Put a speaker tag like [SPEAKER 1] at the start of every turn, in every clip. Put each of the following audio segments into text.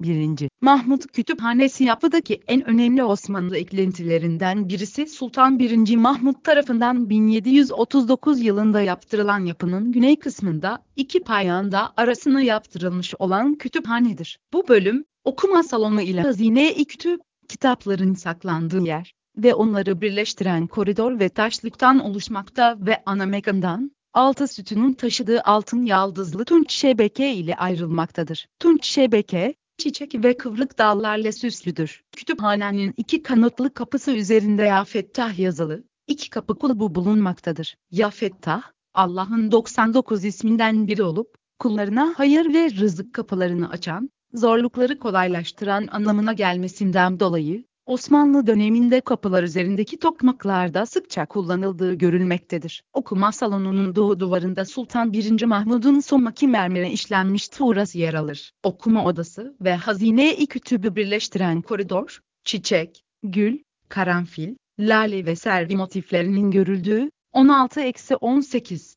[SPEAKER 1] 1. Mahmut Kütüphanesi yapıdaki en önemli Osmanlı eklentilerinden birisi Sultan 1. Mahmut tarafından 1739 yılında yaptırılan yapının güney kısmında iki payanda arasına yaptırılmış olan kütüphanedir. Bu bölüm, okuma salonu ile hazine-i kütüp, kitapların saklandığı yer ve onları birleştiren koridor ve taşlıktan oluşmakta ve ana mekandan, altı sütunun taşıdığı altın yaldızlı tunç şebeke ile ayrılmaktadır. Tunç şebeke, çiçek ve kıvrık dallarla süslüdür. Kütüphanenin iki kanatlı kapısı üzerinde Ya Fettah yazılı, iki kapı kulübü bulunmaktadır. Ya Fettah, Allah'ın 99 isminden biri olup, kullarına hayır ve rızık kapılarını açan, zorlukları kolaylaştıran anlamına gelmesinden dolayı, Osmanlı döneminde kapılar üzerindeki tokmaklarda sıkça kullanıldığı görülmektedir. Okuma salonunun doğu duvarında Sultan 1. Mahmud'un somaki mermere işlenmiş tuğrası yer alır. Okuma odası ve hazine-i kütübü birleştiren koridor, çiçek, gül, karanfil, lale ve servi motiflerinin görüldüğü 16-18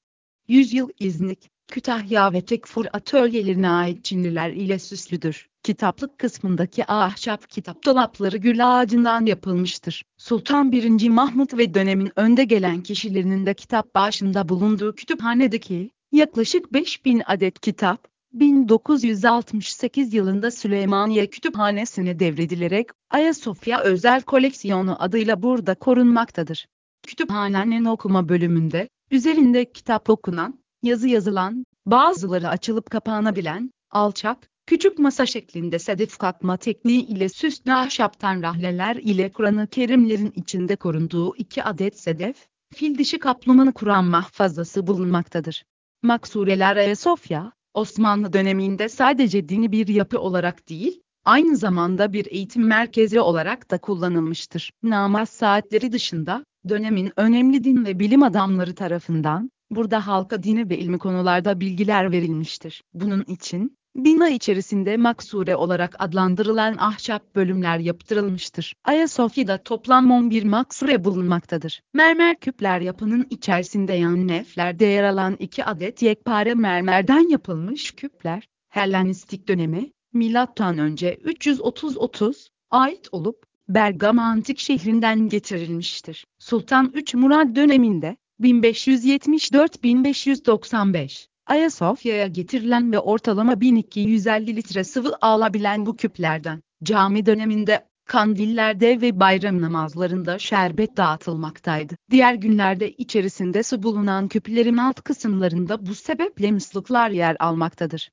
[SPEAKER 1] Yüzyıl İznik, Kütahya ve Tekfur atölyelerine ait Çinliler ile süslüdür. Kitaplık kısmındaki ahşap kitap dolapları gül ağacından yapılmıştır. Sultan 1. Mahmut ve dönemin önde gelen kişilerinin de kitap başında bulunduğu kütüphanedeki yaklaşık 5000 adet kitap, 1968 yılında Süleymaniye Kütüphanesi'ne devredilerek Ayasofya Özel Koleksiyonu adıyla burada korunmaktadır. Kütüphanenin okuma bölümünde, üzerinde kitap okunan, yazı yazılan, bazıları açılıp kapanabilen, alçak, küçük masa şeklinde sedef katma tekniği ile süslü ahşaptan rahleler ile Kur'an-ı Kerimlerin içinde korunduğu iki adet sedef, fil dişi kaplumanı Kur'an mahfazası bulunmaktadır. Maksureler Ayasofya, Osmanlı döneminde sadece dini bir yapı olarak değil, aynı zamanda bir eğitim merkezi olarak da kullanılmıştır. Namaz saatleri dışında, dönemin önemli din ve bilim adamları tarafından, burada halka dini ve ilmi konularda bilgiler verilmiştir. Bunun için, Bina içerisinde maksure olarak adlandırılan ahşap bölümler yaptırılmıştır. Ayasofya'da toplam 11 maksure bulunmaktadır. Mermer küpler yapının içerisinde yan neflerde yer alan iki adet yekpare mermerden yapılmış küpler, Hellenistik dönemi, milattan önce 330-30 ait olup, Bergama antik şehrinden getirilmiştir. Sultan 3 Murad döneminde, 1574-1595 Ayasofya'ya getirilen ve ortalama 1250 litre sıvı alabilen bu küplerden, cami döneminde, kandillerde ve bayram namazlarında şerbet dağıtılmaktaydı. Diğer günlerde içerisinde su bulunan küplerin alt kısımlarında bu sebeple musluğlar yer almaktadır.